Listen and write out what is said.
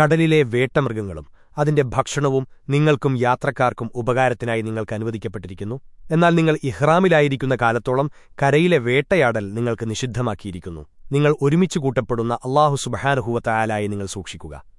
കടലിലെ വേട്ടമൃഗങ്ങളും അതിന്റെ ഭക്ഷണവും നിങ്ങൾക്കും യാത്രക്കാർക്കും ഉപകാരത്തിനായി നിങ്ങൾക്ക് അനുവദിക്കപ്പെട്ടിരിക്കുന്നു. എന്നാൽ നിങ്ങൾ ഇഹ്റാമിലായിരിക്കുന്ന കാലത്തോളം കരയിലെ വേട്ടയാടൽ നിങ്ങൾക്ക് നിഷിദ്ധമാക്കിയിരിക്കുന്നു. നിങ്ങൾ ഒരുമിച്ച് കൂട്ടപ്പെടുന്ന അള്ളാഹു സുബഹാനുഹൂവത്തായാലായി നിങ്ങൾ സൂക്ഷിക്കുക.